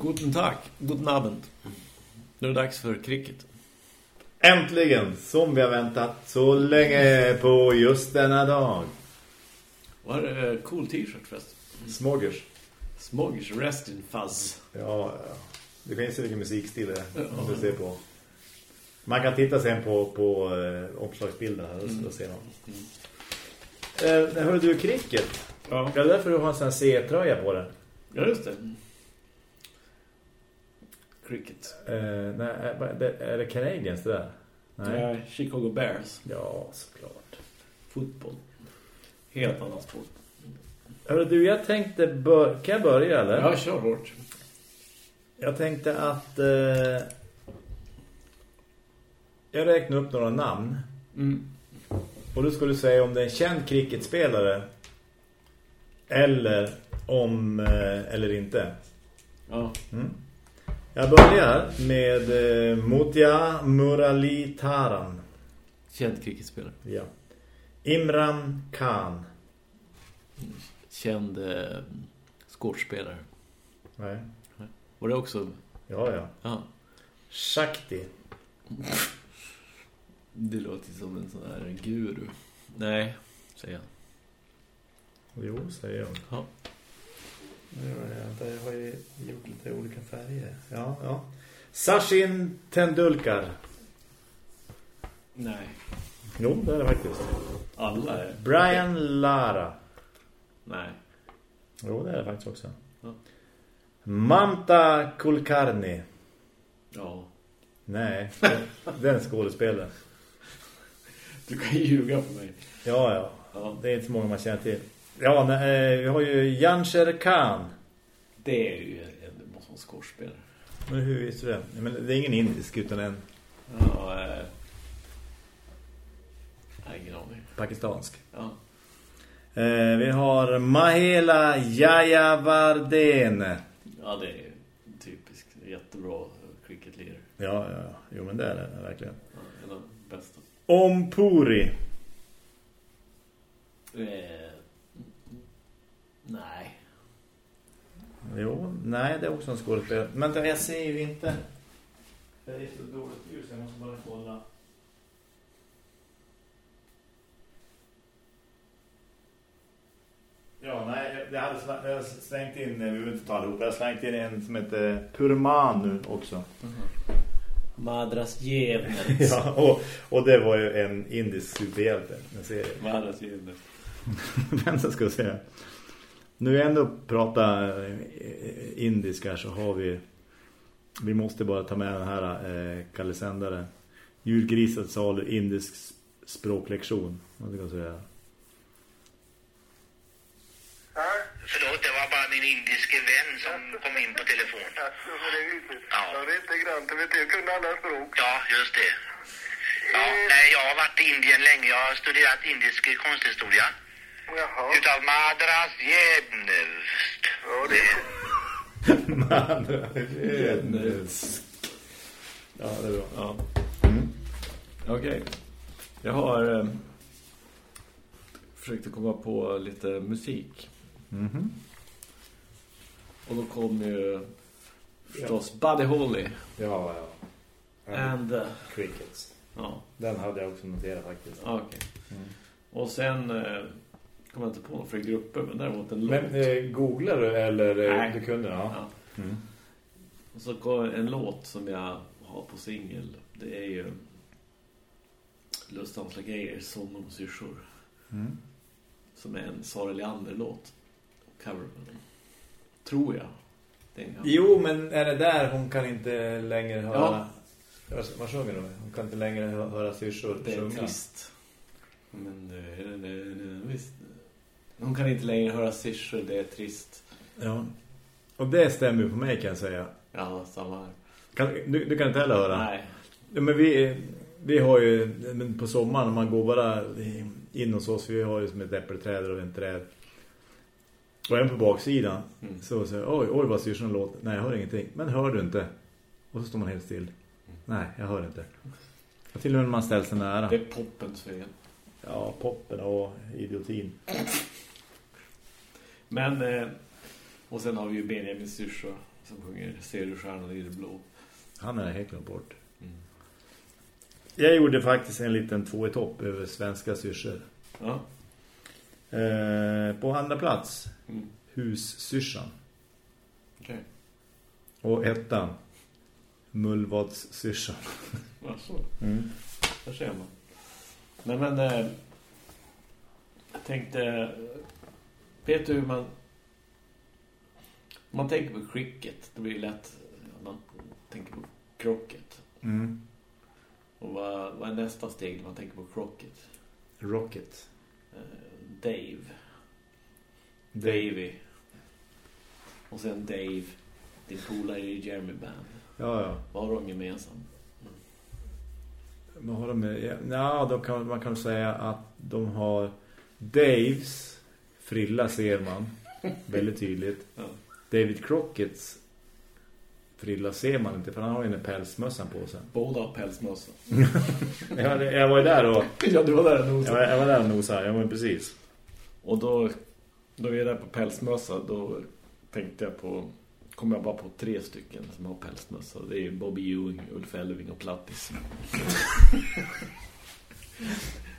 Guten Tag, guten Abend. Nu är det dags för cricket. Äntligen, som vi har väntat så länge på just denna dag. Vad är det? Cool t-shirt förresten. Smoggers. Smoggers Rest in Fuzz. Ja, det finns ju vilken musikstil det är, om du ser på. Man kan titta sen på, på eh, omslagsbilden här och mm. se dem. Mm. Eh, hör du cricket? Ja. Det är därför du har en sån C-tröja på den. Ja, just det. Cricket. Eh, nej, är det Canadiens det där? Nej. Ja, Chicago Bears. Ja, såklart. Fotboll. Helt annan sport. Hörru du, jag tänkte... Bör... Kan jag börja, eller? Ja, kör hårt. Jag tänkte att... Eh... Jag räknar upp några namn. Mm. Och då ska du säga om det är en känd cricketspelare. Eller om... Eh, eller inte. Ja. Mm. Jag börjar med eh, Mutya Muralitaran. Känd cricketspelare. Ja. Imran Khan. Känd eh, skådespelare. Nej. Var det också? Ja, ja. ja. Shakti. Det låter som en sån här guru. Nej, säger jag. Jo, säger jag. Ja. Jag har ju gjort lite olika färger. Ja, ja. Sachin Tendulkar. Nej. Jo, det är det faktiskt. Alla är. Brian Lara. Nej. Jo, det är det faktiskt också. Ja. Mamta Kulkarni. Ja. Nej, den skådespelaren. Du kan ju ljuga på mig. Ja, ja, ja. Det är inte så många man känner till. Ja, nej, eh, vi har ju Jansher Khan. Det är ju en sån skådespelare. Men hur visste du det? Men det är ingen indisk utan en... Ja, eh... Nej, ingen aning. Pakistansk. Ja. Eh, vi har Mahela Jayavarden. Ja, det är typiskt. Jättebra cricketlirare. Ja, ja. Jo, men det är det verkligen. Ja, en av de bästa. Ompuri. Eh... Nej. Jo, nej det är också en skådespelare. Men jag ser ju inte. Det är så dåligt ljus, jag måste bara kolla. Ja, nej, jag hade jag slängt in, vi behöver inte ta allihop, jag har slängt in en som heter Purmanu också. Mm -hmm. Madras Jevnets. ja, och, och det var ju en indisk superhjälte. Madras Jevnets. Vem ska jag säga? Nu är ändå prata eh, indiska så har vi vi måste bara ta med den här eh, kallesändare. Julgrisat salu indisk språklektion. Vad ska jag säga? Ja? Förlåt, det var bara min indiske vän som kom in på telefon. Alltså, det är Ja. ja, det är inte grant. Jag kunde alla språk. Ja, just det. Ja, eh. nej, jag har varit i Indien länge. Jag har studerat indisk konsthistoria. Jaha. Utav Madras Jednevst. Ja, det Madras Jednevst. Ja, det är bra. Ja. Mm. Okej. Okay. Jag har eh, försökt att komma på lite musik. Mm -hmm. Och då kom ju förstås ja. Buddy Holly. Ja, ja. And, uh, Crickets. Ja. Den hade jag också noterat faktiskt. Okej. Okay. Mm. Och sen eh, kommer inte på några fler grupper, men däremot en låt. Men eh, googlar du eller eh, du kunde? Ja. ja. Mm. Och så kom en låt som jag har på singel. Det är ju Lustans Lageir, Son och syrsor. Mm. Som är en Sara Leander-låt. Cover. Tror jag. Jo, men är det där hon kan inte längre höra... Ja. Vad sjunger hon? Hon kan inte längre höra syrsor Det är sjunga. trist. Men det, det, det, visst, hon kan inte längre höra syrsor, det är trist. Ja. Och det stämmer ju på mig kan jag säga. Ja, samma här. Kan, du, du, kan inte heller höra? Nej. Ja, men vi, vi har ju, på sommaren, man går bara in hos oss, vi har ju som ett äppelträd och en träd. Och en på baksidan. Mm. Så säger oj, oj vad syrsan låter. Nej, jag hör ingenting. Men hör du inte? Och så står man helt still. Mm. Nej, jag hör inte. Och till och med när man ställer sig nära. Det är poppens fel. Ja, poppen och idiotin. Men, eh, och sen har vi ju Benjamin Syrsa som sjunger Ser du stjärnan i det blå. Han är helt glömt bort. Mm. Jag gjorde faktiskt en liten två i topp över svenska syrsor. Ja. Eh, på andra plats, Mm. hussyrsan. Okej. Och ettan, mullvadssyrsan. Alltså, Mm. där ser man. Nej men, eh, jag tänkte, vet du hur man, man tänker på cricket, det blir lätt, man tänker på krocket. Mm. Och vad, vad är nästa steg när man tänker på krocket? Rocket. Eh, Dave. Davy. Och sen Dave, din polare i Jeremy Band. Ja, ja. Vad har de gemensamt? Vad har de med? Ja, de kan, man kan säga att de har Daves frilla ser man väldigt tydligt. Ja. David Crocketts frilla ser man inte för han har ju en pälsmössan på sig. Båda har pälsmössa. jag, jag var ju där och ja, du var där och jag nosade. var, jag var där och nosade, jag var precis. Och då, då är jag där på pälsmössa, då tänkte jag på, kom jag bara på tre stycken som har pälsmössa. Det är Bobby Ewing, Ulf Elving och Plattis.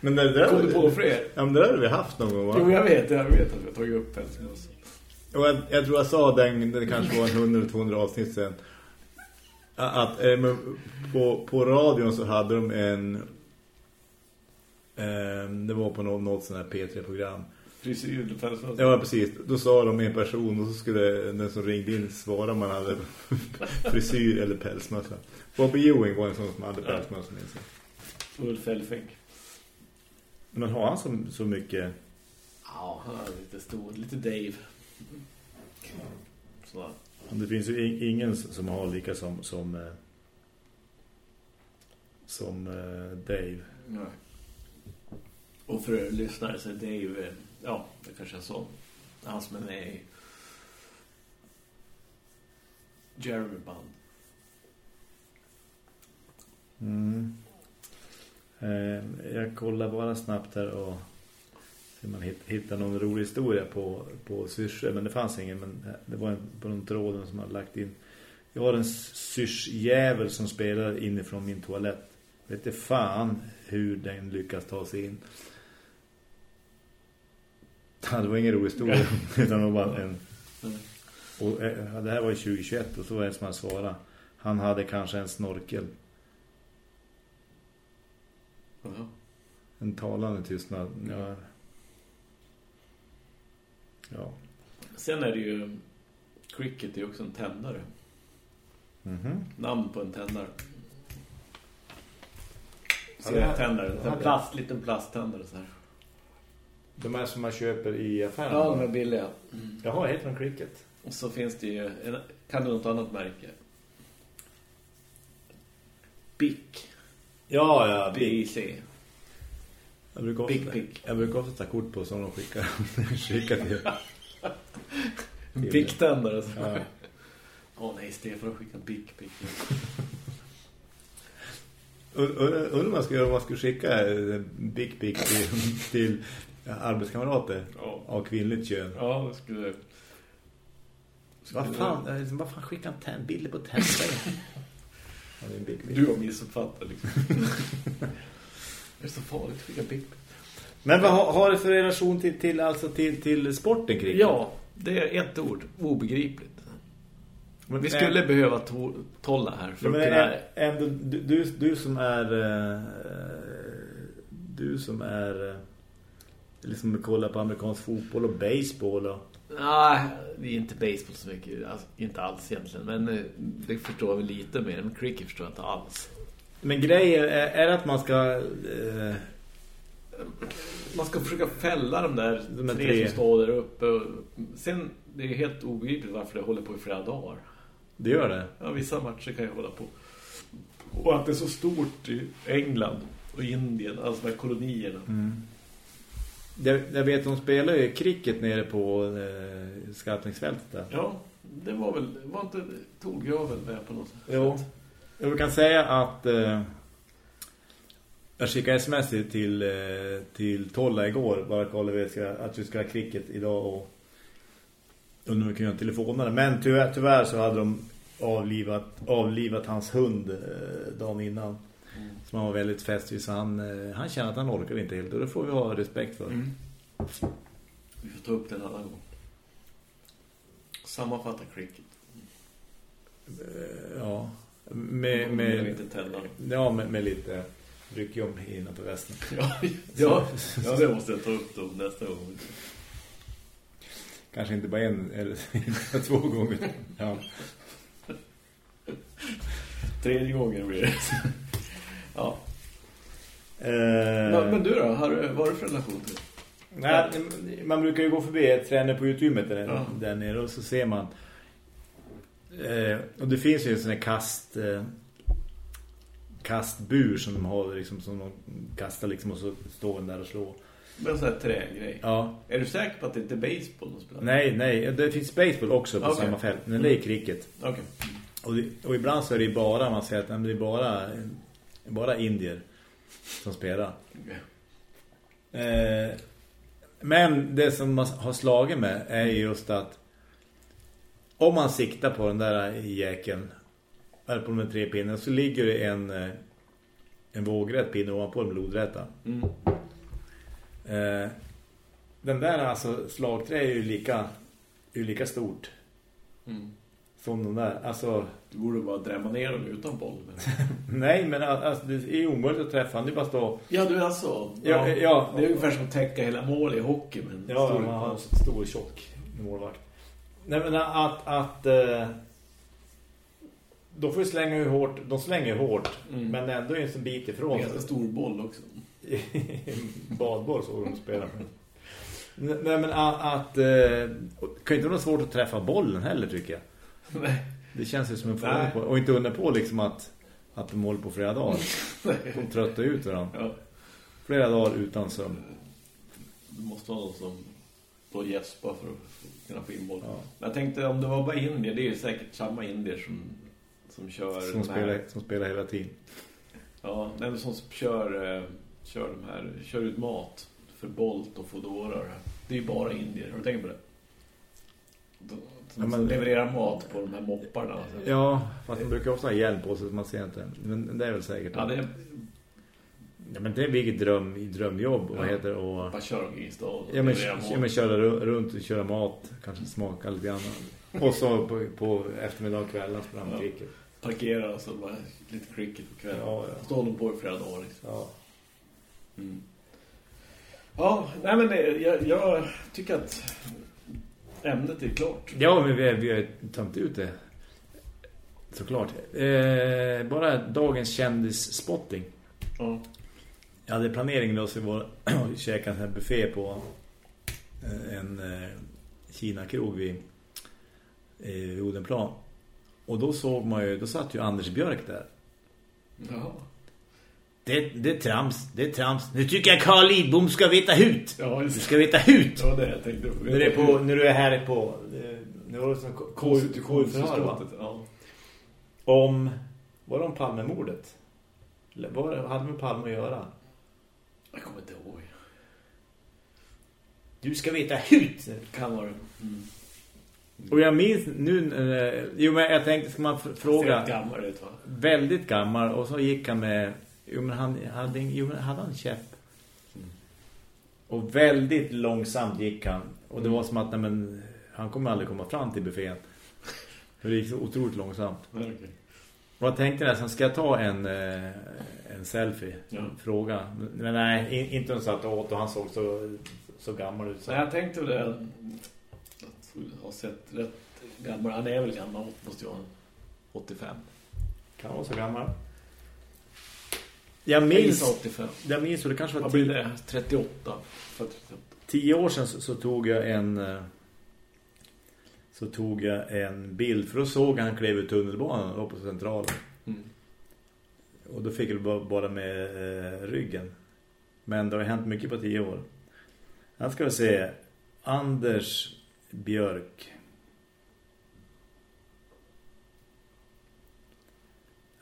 Men det där, Kom du på fler? Ja, men det där har vi haft någon gång va? Jo, jag vet, jag vet att vi har tagit upp pälsmössa. Och jag, jag tror jag sa den, det kanske var en 100-200 avsnitt sen. Att eh, på, på radion så hade de en... Eh, det var på något, något sån här P3-program. Frisyr. Ja, precis. Då sa de en person och så skulle den som ringde in svara om man hade frisyr eller pälsmössa. Bobby Ewing var en sån som hade pälsmössa sig. Ulf Elving. Men har han så, så mycket... Ja, han är lite stor, lite Dave. Så. Det finns ju in- ingen som har lika som som, eh, som eh, Dave. Nej. Och för lyssnare så är Dave, ja, det kanske jag sa, han som är med i Jeremy Band. Mm. Eh, jag kollar bara snabbt här och ser om man hitt- hittar någon rolig historia på, på syrsor. Men det fanns ingen, men det var en, på de tråden som hade lagt in. Jag har en syrsjävel som spelar inifrån min toalett. Vet inte fan hur den lyckas ta sig in. Ja, Det var ingen rolig historia, utan det var bara en... Mm. Och, eh, det här var ju 2021 och så var det en som hade svarat. Han hade kanske en snorkel. Ja. En talande tystnad. Ja. Ja. Sen är det ju, cricket är ju också en tändare. Mhm. Namn på en tändare. Ja, det här- tändare, en plast, liten plasttändare så här. De här som man köper i affären. Ja, de är billiga. Jaha, heter de cricket? Och så finns det ju, kan du något annat märke? Bic. Ja, ja. BIC. Jag brukar Big ofta, pick. jag brukar ofta ta kort på som de skickar, skickar till. En Bic-tändare. så. Ja. Åh nej, Stefan skickar en Bic, Bic. Und- und- Undrar man ska göra om man skulle skicka big pick till, till arbetskamrater Ja. av kvinnligt kön. Ja, det skulle... Vad fan, eh, vad fan skickar han bilder på tändare? ja, det är en big pick. Du har missuppfattat liksom. det är så farligt att skicka Bic. Men vad har, har det för relation till, till, alltså till, till sporten kring? Ja, det är ett ord. Obegripligt. Men, Vi skulle behöva to tolla här för men, att kunna... ändå, du, du, du som är eh, du som är eh, liksom kollar på amerikansk fotboll och baseball och Nej, det är inte baseball så mycket. Alltså, inte alls egentligen. Men eh, det förstår vi lite mer. Men cricket förstår jag inte alls. Men grejen är, är att man ska eh, Man ska försöka fälla de där De tre, tre. som står där uppe. Och sen, det är helt obegripligt varför det håller på i flera dagar. det gör det. Ja, vissa matcher kan ju hålla på. Och att det är så stort i England och Indien, alltså de här kolonierna. Mm. Jag, jag vet de spelar ju cricket nere på eh, skattningsfältet där. Ja, det var väl... Var inte Torgraven med på något sätt? Jo. Jag kan säga att eh, jag skickade sms till, eh, till Tolla igår bara kolla att vi ska ha cricket idag och undrar om vi kan göra telefonerna. Men tyvärr, tyvärr så hade de avlivat, avlivat hans hund eh, dagen innan. Mm. Som han var väldigt fest vid så han, eh, han känner att han orkar inte helt och det får vi ha respekt för. Mm. Vi får ta upp den annan gång. Sammanfatta cricket. Eh, ja. Med, med, lite ja, med, med lite ryck om innan på västen. Ja, ja, ja, det måste jag ta upp då nästa gång. Kanske inte bara en eller två gånger. Ja. Tredje gången blir det. Ja. Eh, men, men, du då? Har, vad har du för relation till? Nej, man brukar ju gå förbi ett tränare på Youtube där, ja. där nere och så ser man eh, och det finns ju en sån här kast eh, kastbur som de har liksom, som de kastar liksom och så står den där och slår. Men sån här trägrej. Ja. Är du säker på att det inte är baseball de spelar? Nej, nej. Det finns baseball också på okay. samma fält. Men det är cricket. Okej. Okay. Och, och ibland så är det bara, man säger att det är bara, bara indier som spelar. Eh, men det som man har slagit med är just att om man siktar på den där jäkeln eller på de tre pinnarna så ligger det en eh, en vågrätt pinne ovanpå den blodrätta. Mm. Eh, den där alltså slagträ är ju lika, är lika stort. Mm. Som de där. Alltså, det borde bara drämma ner dem utan boll. Nej, men alltså, det är omöjligt att träffa. Det är bara stå... Ja, du alltså. Ja, ja, ja, det är ungefär som att täcka hela mål i hockey. Men ja, stor, man har en stor tjock målvakt. Nej, men att... att uh, då får vi slänga hur hårt. De slänger hårt. Mm. Men ändå är en bit ifrån. Det är en stor boll också. Badboll så de spelar. Nej, men att... att uh, kan inte vara svårt att träffa bollen heller, tycker jag. Nej. Det känns ju som en fråga på. Och inte undra på liksom att, att de håller på flera dagar. de tröttar ut varandra. Ja. Flera dagar utan sömn. Det måste vara någon som då gäspar för att kunna få in boll. Ja. Jag tänkte om det var bara indier, det är ju säkert samma indier som, som kör... Som, spelar, som spelar hela tiden. Ja, nej, som kör, eh, kör, de här, kör ut mat för Bolt och Foodora. Det är ju bara indier, har du tänkt på det? Ja, men, levererar mat på de här mopparna. Ja, fast man brukar också ha hjälp på sig så man ser inte. Men det är väl säkert. Ja, det är... Ja, men det är vilket dröm, drömjobb. Ja. Vad heter och... Bara köra omkring stad ja, men, ja, men köra runt och köra mat. Kanske smaka lite grann. och så på, på eftermiddag och kvällen man ja. cricket. Parkera och så bara lite cricket på kvällen. Ja, ja. Står de på i flera dagar. Liksom. Ja. Mm. Ja, nej men jag, jag tycker att ämnet är klart. Ja, men vi, vi har tömt ut det. Såklart. Eh, bara dagens kändisspotting. Mm. Jag hade planeringen då så vi var käka en här buffé på eh, en eh, Kina-krog vid, eh, vid Odenplan. Och då såg man ju, då satt ju Anders Björk där. Ja. Det, det är trams, det är trams. Nu tycker jag Carl Lidbom ska veta hut. Ja, du ska veta hut. Ja, det jag tänkte. När du är, på, när du är här på... Nu var det som va? Ja. Om... Var det om Palmemordet? Vad hade med Palme att göra? Jag kommer inte ihåg. Du ska veta hut. Kan vara mm. Och jag minns nu... Eh, jo, men jag tänkte, ska man fråga... Gammal ut, va? Väldigt gammal. Och så gick han med Jo, men han hade, jo, men hade han käpp. Mm. Och väldigt långsamt gick han. Och det var som att nej, men, han kommer aldrig komma fram till buffén. För det gick så otroligt långsamt. Okay. Och jag tänkte nästan, ska jag ta en, eh, en selfie? Ja. Fråga. Men nej, inte någon satt åt och han såg så, så gammal ut. Så. Nej, jag tänkte det. Att ha sett rätt gammal. Han är väl gammal, måste jag 85. Kan vara så gammal. Jag minns, 85. jag minns det kanske var Vad blir det? 38. Tio år sedan så, så, tog jag en eh, så tog jag en bild för då såg han klev ut tunnelbanan och på centralen. Mm. Och då fick jag bara med eh, ryggen. Men det har hänt mycket på tio år. Här ska vi se. Anders Björk.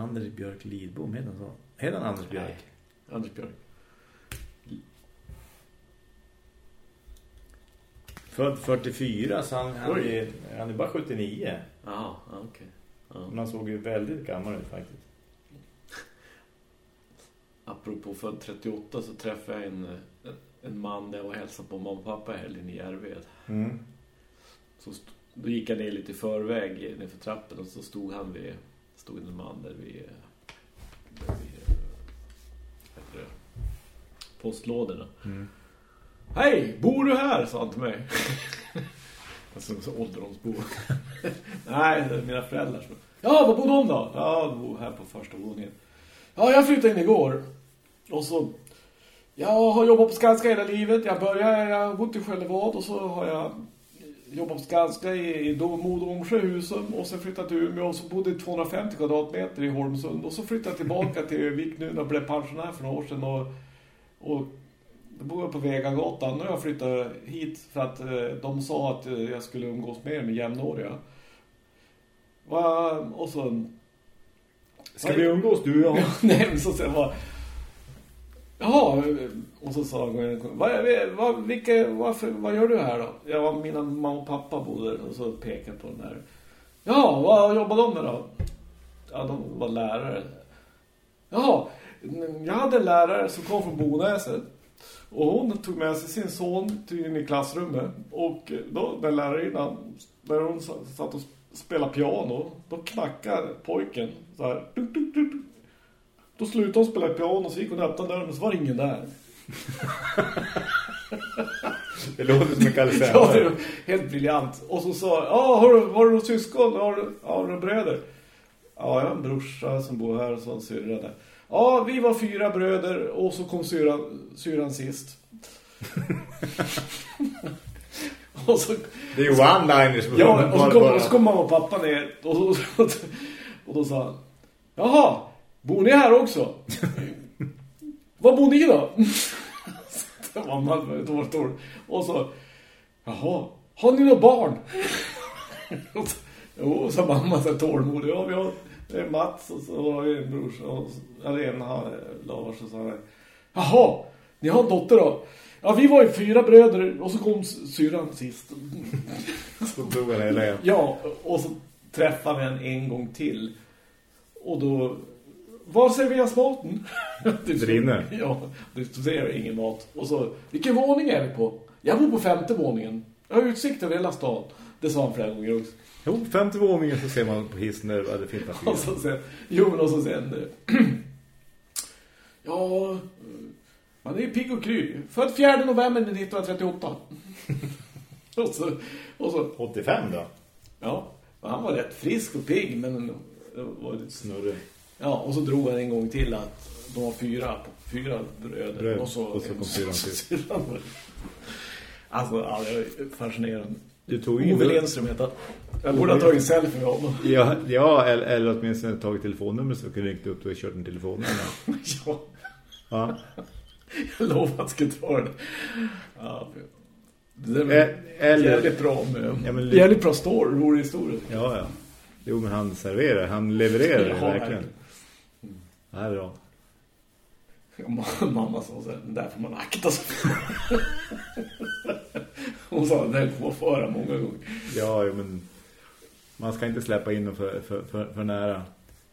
Anders Björk Lidbom, heter han så? Heter han Anders Björk? Nej, Anders Björk. Född 44, så han, han, är, han är bara 79. Ja, okej. Okay. Ja. Men han såg ju väldigt gammal ut faktiskt. Apropå född 38 så träffade jag en, en, en man där jag var hälsad på mamma och pappa helgen i Järved. Mm. Så då gick jag ner lite i förväg ner för trappen och så stod han vid stod en man där vid, där vid det, postlådorna. Mm. Hej, bor du här? sa han till mig. alltså så ålderdomsbo. Nej, det är mina föräldrar. Ja, var bor de då? Ja, de bor här på första våningen. Ja, jag flyttade in igår. Och så... Jag har jobbat på Skanska hela livet. Jag började, jag har bott i Skällevad och så har jag jobbat på Skanska i, i Modomsjö Husum och sen flyttade till Umeå och så bodde 250 kvadratmeter i Holmsund och så flyttade jag tillbaka till Vik nu när jag blev pensionär för några år sedan och, och då bor jag på Vegagatan. Nu har jag flyttat hit för att eh, de sa att eh, jag skulle umgås mer med jämnåriga. Och så... Ska vi umgås du och jag? Nej, men så sen var... Jaha, och så sa hon, vad, vad, vilka, varför, vad gör du här då? Ja, mina mamma och pappa bodde och så pekade på den där. Ja, vad jobbar de med då? Ja, de var lärare. Jaha, jag hade en lärare som kom från Bonäset. Och hon tog med sig sin son till in i klassrummet. Och då, den lärarinnan, när hon satt och spelade piano, då knackade pojken så här. Duk, duk, duk. Då slutade hon spela piano och så gick hon och öppnade dörren och så var det ingen där. det låter som en kalifär. ja, det var helt briljant. Och så sa ja, har du, har du några syskon? Har du, har du bröder? Ja, jag har en brorsa som bor här och så en syrra där. Ja, vi var fyra bröder och så kom syran, syran sist. och så, det är ju one-liners. Ja, och så kom, och så kom mamma och pappa ner och, så, och då sa han Jaha, bor ni här också? Var bor ni då? då var det Och så, jaha, har ni några barn? jo, sa mamma så tålmodig. Ja, vi har det är Mats och så har vi en brorsa eller en här, Lars och så här. Jaha, ni har en dotter då? Ja, vi var ju fyra bröder och så kom syran sist. så tog han hela Ja, och så träffade vi en en gång till. Och då... Var serveras maten? Där inne? Ja, det ser ingen mat. Och så, vilken våning är vi på? Jag bor på femte våningen. Jag har utsikt över hela stan. Det sa han flera gånger också. Jo, femte våningen så ser man på hissen där det finns och så sen, Jo, men och så sen... ja, man är ju pigg och kry. Född 4 november 1938. och, så, och så... 85 då? Ja, han var rätt frisk och pigg, men... Var lite snurrig. Ja, och så drog han en gång till att de var fyra, fyra bröder. Bröd, och så, och så kom syran till. alltså, ja, det är fascinerande. Du tog ju... Ove Lenström heter Jag borde ha tagit en selfie med honom. Ja, ja eller, eller åtminstone tagit telefonnummer så kunde ringt upp och kört en telefonnummer. ja. ja. Jag lovar att jag ska ta det. Ja, det är eller, jävligt bra med, ja, men, jävligt bra story, rolig historia. Ja, ja. Jo, men han serverar, han levererar ja, verkligen. Mm. Det här är bra. Mamma sa så här, där får man akta sig Hon sa det på föra många gånger. Ja, men man ska inte släppa in dem för, för, för, för nära.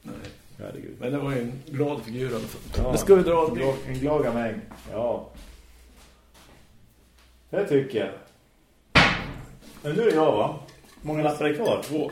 Nej. Herregud. Men det var ju en glad figur. Ja, det skulle dra en, glad, en glad gamäng. Ja. Det tycker jag. Men nu är jag va? många lappar är kvar? Två.